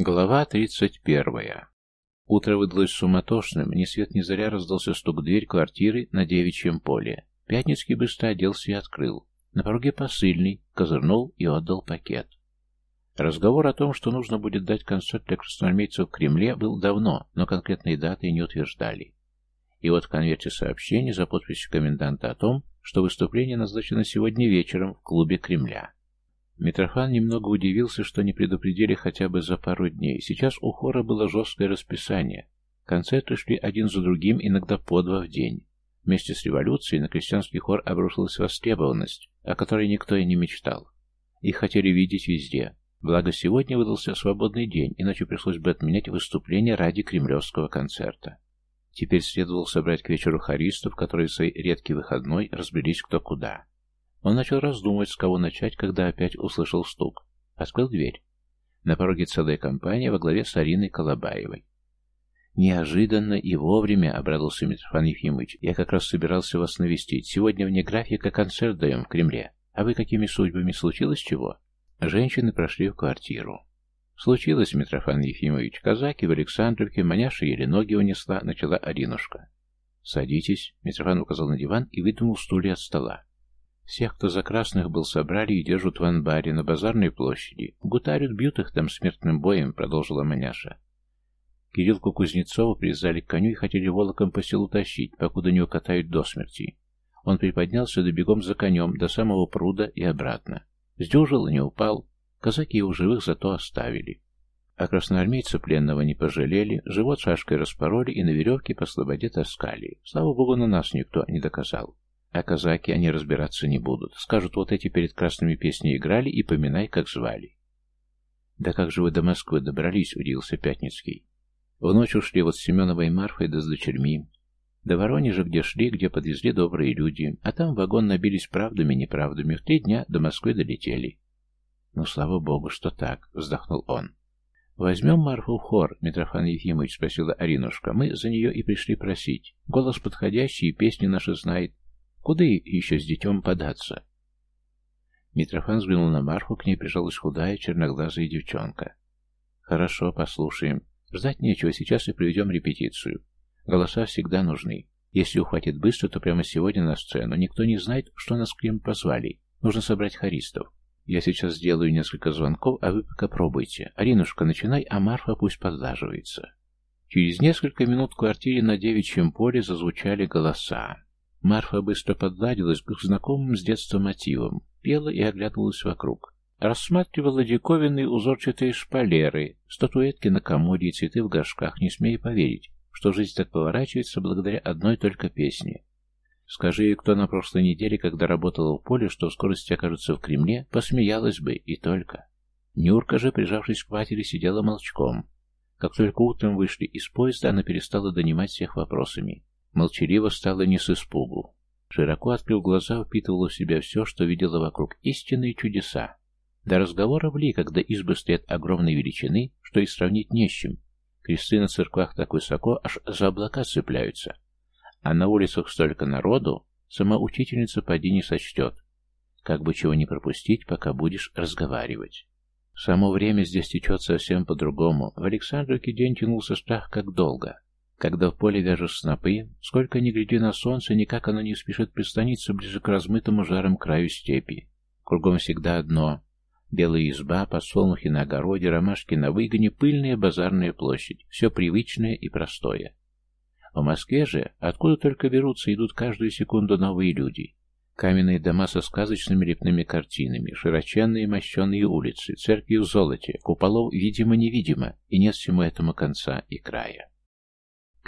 Глава 31. Утро выдалось суматошным, ни свет ни заря раздался стук в дверь квартиры на девичьем поле. Пятницкий быстро оделся и открыл. На пороге посыльный, козырнул и отдал пакет. Разговор о том, что нужно будет дать концерт для красноармейцев в Кремле, был давно, но конкретной даты не утверждали. И вот в конверте сообщение за подписью коменданта о том, что выступление назначено сегодня вечером в клубе Кремля. Митрофан немного удивился, что не предупредили хотя бы за пару дней. Сейчас у хора было жесткое расписание. Концерты шли один за другим, иногда по два в день. Вместе с революцией на крестьянский хор обрушилась востребованность, о которой никто и не мечтал. Их хотели видеть везде. Благо, сегодня выдался свободный день, иначе пришлось бы отменять выступление ради кремлевского концерта. Теперь следовало собрать к вечеру хористов, которые в свой редкий выходной разбрелись кто куда. Он начал раздумывать, с кого начать, когда опять услышал стук. Открыл дверь. На пороге целая компания во главе с Ариной Колобаевой. Неожиданно и вовремя обрадовался Митрофан Ефимович. Я как раз собирался вас навестить. Сегодня вне графика концерт даем в Кремле. А вы какими судьбами? Случилось чего? Женщины прошли в квартиру. Случилось, Митрофан Ефимович. Казаки в Александровке, маняша еле ноги унесла, начала Аринушка. «Садитесь», — Митрофан указал на диван и выдвинул стулья от стола. Всех, кто за красных был, собрали и держат в анбаре на базарной площади. Гутарят, бьют их там смертным боем, продолжила маняша. Кириллку Кузнецова привязали к коню и хотели волоком по селу тащить, покуда не укатают до смерти. Он приподнялся да бегом за конем до самого пруда и обратно. Сдюжил и не упал. Казаки его живых зато оставили. А красноармейца пленного не пожалели, живот шашкой распороли и на веревке по слободе таскали. Слава богу, на нас никто не доказал. А казаки они разбираться не будут. Скажут, вот эти перед красными песни играли и поминай, как звали. «Да как же вы до Москвы добрались?» — удивился Пятницкий. В ночь ушли вот с Семеновой Марфой да с дочерьми. До Воронежа, где шли, где подвезли добрые люди, а там вагон набились правдами и неправдами. В три дня до Москвы долетели. «Ну, слава богу, что так», — вздохнул он. «Возьмем Марфу в хор», — Митрофан Ефимович спросила Аринушка. «Мы за нее и пришли просить. Голос подходящий, песни наши знает. Куда еще с детем податься? Митрофан взглянул на Марфу, к ней прижалась худая, черноглазая девчонка. «Хорошо, послушаем. Ждать нечего, сейчас и проведем репетицию. Голоса всегда нужны. Если ухватит быстро, то прямо сегодня на сцену. Никто не знает, что нас к ним позвали. Нужно собрать хористов. Я сейчас сделаю несколько звонков, а вы пока пробуйте. Аринушка, начинай, а Марфа пусть подлаживается». Через несколько минут в квартире на девичьем поле зазвучали голоса. Марфа быстро подладилась к знакомым с детства мотивам, пела и оглядывалась вокруг. Рассматривала диковинные узорчатые шпалеры, статуэтки на комоде и цветы в горшках, не смея поверить, что жизнь так поворачивается благодаря одной только песне. Скажи ей, кто на прошлой неделе, когда работала в поле, что в скорости окажется в Кремле, посмеялась бы, и только. Нюрка же, прижавшись к матери, сидела молчком. Как только утром вышли из поезда, она перестала донимать всех вопросами. Молчаливо стало не с испугу. Широко открыв глаза, впитывала в себя все, что видела вокруг. Истинные чудеса. До разговора вли, когда избы стоят огромной величины, что и сравнить не с чем. Кресты на церквах так высоко, аж за облака цепляются. А на улицах столько народу, сама учительница поди не сочтет. Как бы чего не пропустить, пока будешь разговаривать. Само время здесь течет совсем по-другому. В Александровке день тянулся страх как долго. Когда в поле вяжешь снопы, сколько ни гляди на солнце, никак оно не спешит пристаниться ближе к размытому жаром краю степи. Кругом всегда одно — белая изба, подсолнухи на огороде, ромашки на выгоне, пыльная базарная площадь. Все привычное и простое. В Москве же, откуда только берутся, идут каждую секунду новые люди. Каменные дома со сказочными лепными картинами, широченные мощенные улицы, церкви в золоте, куполов видимо-невидимо, и нет всему этому конца и края.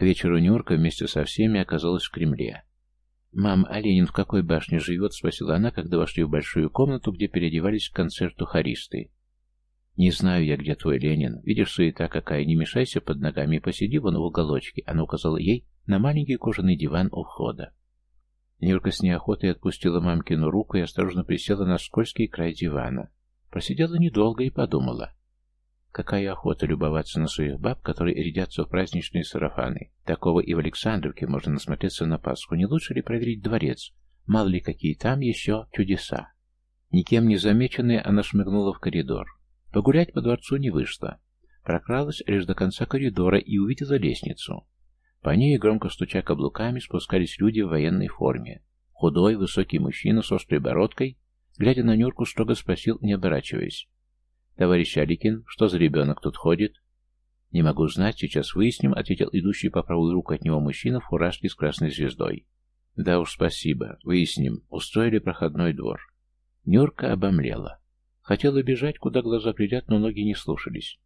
К вечеру Нюрка вместе со всеми оказалась в Кремле. «Мам, а Ленин в какой башне живет?» — спросила она, когда вошли в большую комнату, где переодевались к концерту хористы. «Не знаю я, где твой Ленин. Видишь, суета какая, не мешайся под ногами посиди вон в уголочке». Она указала ей на маленький кожаный диван у входа. Нюрка с неохотой отпустила мамкину руку и осторожно присела на скользкий край дивана. Просидела недолго и подумала. Какая охота любоваться на своих баб, которые рядятся в праздничные сарафаны. Такого и в Александровке можно насмотреться на Пасху. Не лучше ли проверить дворец? Мало ли какие там еще чудеса. Никем не замеченная, она шмыгнула в коридор. Погулять по дворцу не вышло. прокралась лишь до конца коридора и увидела лестницу. По ней, громко стуча каблуками, спускались люди в военной форме. Худой, высокий мужчина с острой бородкой, глядя на Нюрку, строго спросил, не оборачиваясь. «Товарищ Аликин, что за ребенок тут ходит?» «Не могу знать, сейчас выясним», — ответил идущий по правую руку от него мужчина в фуражке с красной звездой. «Да уж, спасибо. Выясним. Устроили проходной двор». Нюрка обомлела. Хотела бежать, куда глаза глядят, но ноги не слушались.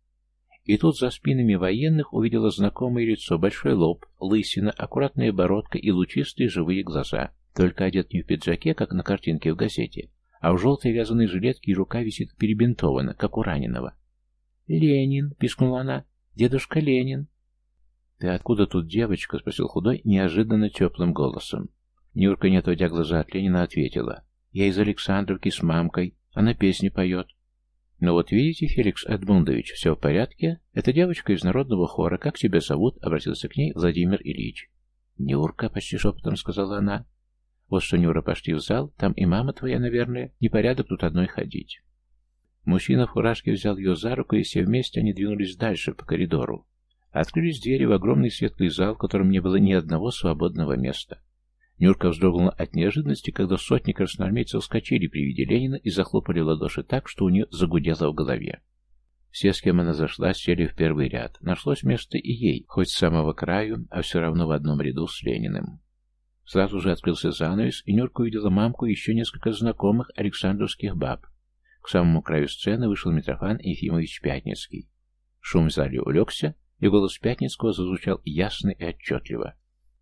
И тут за спинами военных увидела знакомое лицо, большой лоб, лысина, аккуратная бородка и лучистые живые глаза. Только одет не в пиджаке, как на картинке в газете, а в желтой вязаной жилетке и рука висит перебинтована, как у раненого. «Ленин!» — пискнула она. «Дедушка Ленин!» «Ты откуда тут, девочка?» — спросил худой, неожиданно теплым голосом. Нюрка, не отводя глаза от Ленина, ответила. «Я из Александровки с мамкой. Она песни поет». «Ну вот видите, Феликс Эдмундович, все в порядке? Это девочка из народного хора. Как тебя зовут?» — обратился к ней Владимир Ильич. «Нюрка», — почти шепотом сказала она. «Вот что, Нюра, пошли в зал. Там и мама твоя, наверное. Непорядок тут одной ходить». Мужчина в фуражке взял ее за руку, и все вместе они двинулись дальше, по коридору. Открылись двери в огромный светлый зал, в котором не было ни одного свободного места. Нюрка вздрогнула от неожиданности, когда сотни красноармейцев вскочили при виде Ленина и захлопали ладоши так, что у нее загудело в голове. Все, с кем она зашла, сели в первый ряд. Нашлось место и ей, хоть с самого краю, а все равно в одном ряду с Лениным. Сразу же открылся занавес, и Нюрка увидела мамку и еще несколько знакомых Александровских баб. К самому краю сцены вышел Митрофан Ефимович Пятницкий. Шум в зале улегся, и голос Пятницкого зазвучал ясно и отчетливо.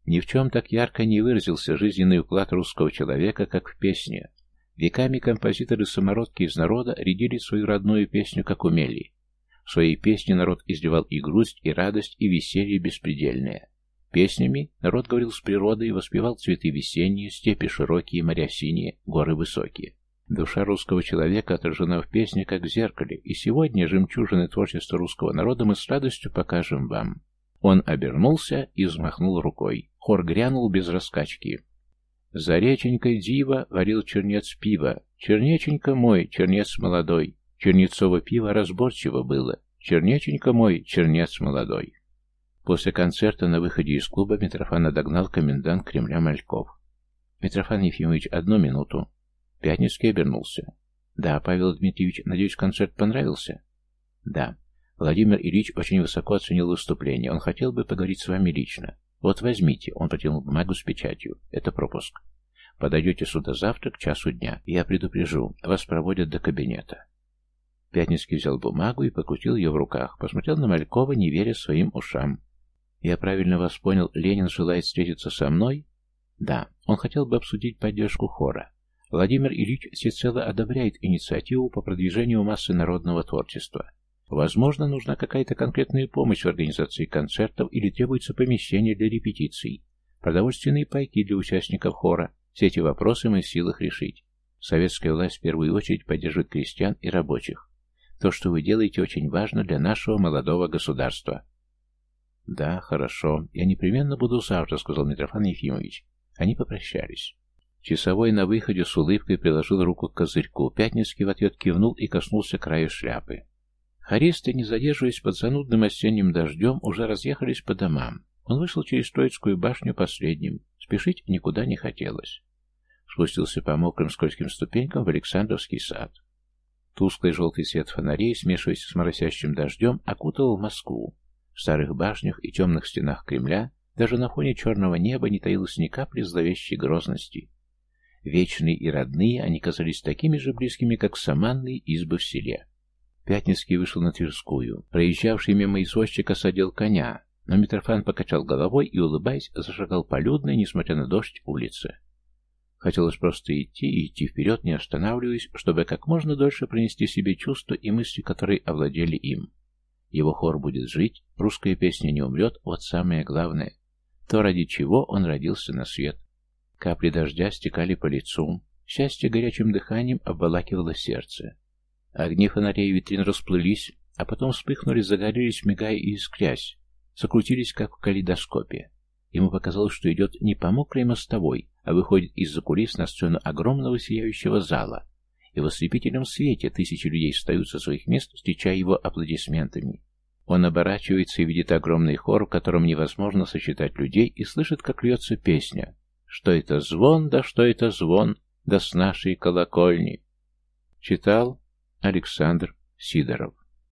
Ни в чем так ярко не выразился жизненный уклад русского человека, как в песне. Веками композиторы-самородки из народа рядили свою родную песню, как умели. В своей песне народ изливал и грусть, и радость, и веселье беспредельное. Песнями народ говорил с природой и воспевал цветы весенние, степи широкие, моря синие, горы высокие. Душа русского человека отражена в песне, как в зеркале, и сегодня жемчужины творчества русского народа мы с радостью покажем вам. Он обернулся и взмахнул рукой. Хор грянул без раскачки. За реченькой дива варил чернец пива. Чернеченька мой, чернец молодой. Чернецово пиво разборчиво было. Чернеченька мой, чернец молодой. После концерта на выходе из клуба Митрофана догнал комендант Кремля Мальков. «Митрофан Ефимович, одну минуту». Пятницкий обернулся. «Да, Павел Дмитриевич, надеюсь, концерт понравился?» «Да. Владимир Ильич очень высоко оценил выступление. Он хотел бы поговорить с вами лично. «Вот возьмите», — он протянул бумагу с печатью. «Это пропуск. Подойдете сюда завтра к часу дня. Я предупрежу. Вас проводят до кабинета». Пятницкий взял бумагу и покрутил ее в руках. Посмотрел на Малькова, не веря своим ушам. «Я правильно вас понял, Ленин желает встретиться со мной?» «Да. Он хотел бы обсудить поддержку хора. Владимир Ильич всецело одобряет инициативу по продвижению массы народного творчества. Возможно, нужна какая-то конкретная помощь в организации концертов или требуется помещение для репетиций, продовольственные пайки для участников хора. Все эти вопросы мы в силах решить. Советская власть в первую очередь поддержит крестьян и рабочих. То, что вы делаете, очень важно для нашего молодого государства. «Да, хорошо. Я непременно буду завтра», — сказал Митрофан Ефимович. Они попрощались. Часовой на выходе с улыбкой приложил руку к козырьку. Пятницкий в ответ кивнул и коснулся края шляпы. Харисты, не задерживаясь под занудным осенним дождем, уже разъехались по домам. Он вышел через Троицкую башню последним. Спешить никуда не хотелось. Спустился по мокрым скользким ступенькам в Александровский сад. Тусклый желтый свет фонарей, смешиваясь с моросящим дождем, окутывал Москву. В старых башнях и темных стенах Кремля даже на фоне черного неба не таилось ни капли зловещей грозности. Вечные и родные они казались такими же близкими, как саманные избы в селе. Пятницкий вышел на Тверскую. Проезжавший мимо извозчик осадил коня, но Митрофан покачал головой и, улыбаясь, зашагал по людной, несмотря на дождь, улице. Хотелось просто идти и идти вперед, не останавливаясь, чтобы как можно дольше принести себе чувства и мысли, которые овладели им. Его хор будет жить, русская песня не умрет, вот самое главное. То, ради чего он родился на свет. Капли дождя стекали по лицу, счастье горячим дыханием обволакивало сердце. Огни фонарей витрин расплылись, а потом вспыхнули, загорелись, мигая и искрясь, закрутились, как в калейдоскопе. Ему показалось, что идет не по мокрой мостовой, а выходит из-за кулис на сцену огромного сияющего зала, и в ослепительном свете тысячи людей встают со своих мест, встречая его аплодисментами. Он оборачивается и видит огромный хор, в котором невозможно сосчитать людей, и слышит, как льется песня. Что это звон, да что это звон, да с нашей колокольни. Читал Александр Сидоров.